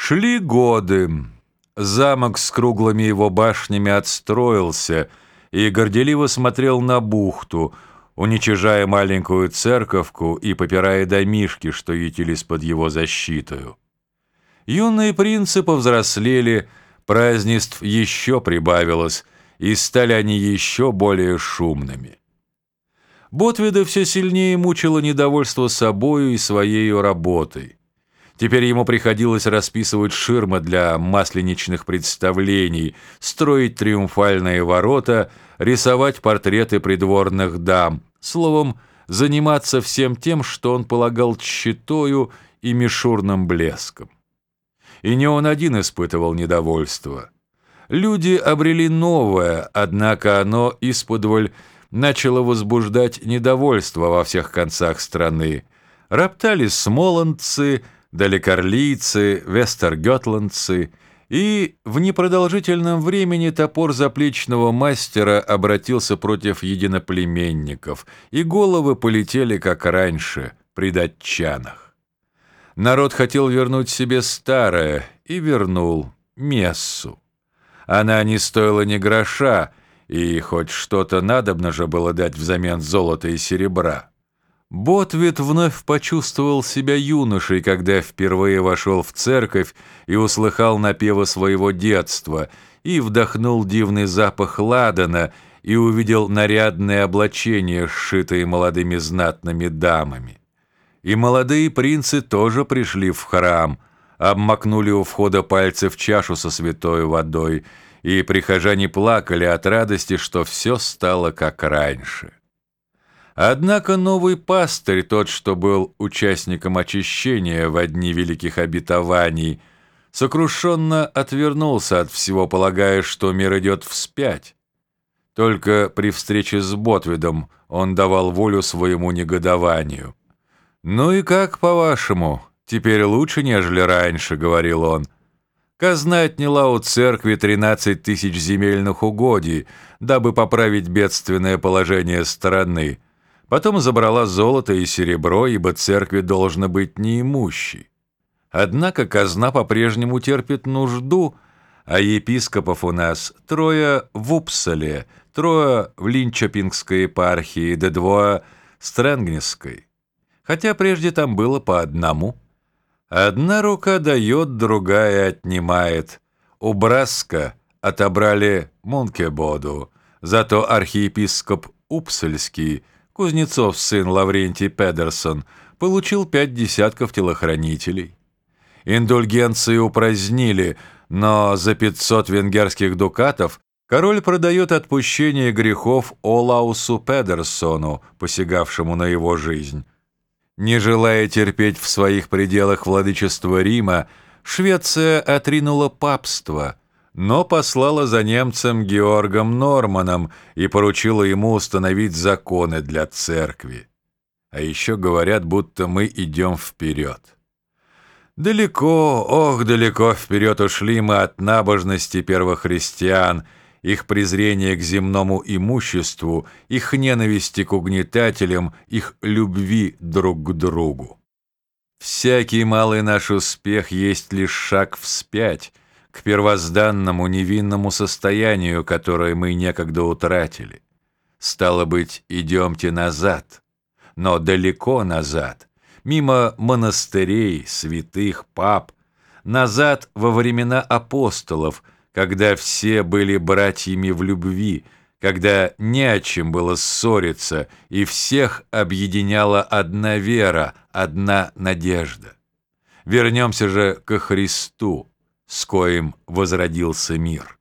Шли годы. Замок с круглыми его башнями отстроился и горделиво смотрел на бухту, уничижая маленькую церковку и попирая домишки, что ютились под его защитою. Юные принцы повзрослели, празднеств еще прибавилось, и стали они еще более шумными. Ботвида все сильнее мучило недовольство собою и своей работой. Теперь ему приходилось расписывать ширмы для масленичных представлений, строить триумфальные ворота, рисовать портреты придворных дам, словом, заниматься всем тем, что он полагал тщетою и мишурным блеском. И не он один испытывал недовольство. Люди обрели новое, однако оно исподволь начало возбуждать недовольство во всех концах страны. Роптали смоландцы, далекорлийцы, вестергетландцы, и в непродолжительном времени топор заплечного мастера обратился против единоплеменников, и головы полетели, как раньше, при датчанах. Народ хотел вернуть себе старое, и вернул мессу. Она не стоила ни гроша, и хоть что-то надобно же было дать взамен золота и серебра. Ботвит вновь почувствовал себя юношей, когда впервые вошел в церковь и услыхал напевы своего детства, и вдохнул дивный запах ладана, и увидел нарядное облачение, сшитое молодыми знатными дамами. И молодые принцы тоже пришли в храм, обмакнули у входа пальцы в чашу со святой водой, и прихожане плакали от радости, что все стало как раньше. Однако новый пастырь, тот, что был участником очищения в одни великих обетований, сокрушенно отвернулся от всего, полагая, что мир идет вспять. Только при встрече с Ботвидом он давал волю своему негодованию. «Ну и как, по-вашему, теперь лучше, нежели раньше», — говорил он. Казна отняла у церкви 13 тысяч земельных угодий, дабы поправить бедственное положение страны, Потом забрала золото и серебро, ибо церкви должно быть неимущей. Однако казна по-прежнему терпит нужду, а епископов у нас трое в Упсале, трое в Линчопингской епархии, да двое в Стрэнгнесской. Хотя прежде там было по одному. Одна рука дает, другая отнимает. У Браска отобрали Мункебоду, зато архиепископ Упсальский – Кузнецов, сын Лаврентий Педерсон, получил пять десятков телохранителей. Индульгенции упразднили, но за 500 венгерских дукатов король продает отпущение грехов Олаусу Педерсону, посягавшему на его жизнь. Не желая терпеть в своих пределах владычество Рима, Швеция отринула папство – но послала за немцем Георгом Норманом и поручила ему установить законы для церкви. А еще говорят, будто мы идем вперед. Далеко, ох, далеко вперед ушли мы от набожности первохристиан, их презрения к земному имуществу, их ненависти к угнетателям, их любви друг к другу. Всякий малый наш успех есть лишь шаг вспять — к первозданному невинному состоянию, которое мы некогда утратили. Стало быть, идемте назад, но далеко назад, мимо монастырей, святых, пап, назад во времена апостолов, когда все были братьями в любви, когда не о чем было ссориться, и всех объединяла одна вера, одна надежда. Вернемся же ко Христу, с коим возродился мир.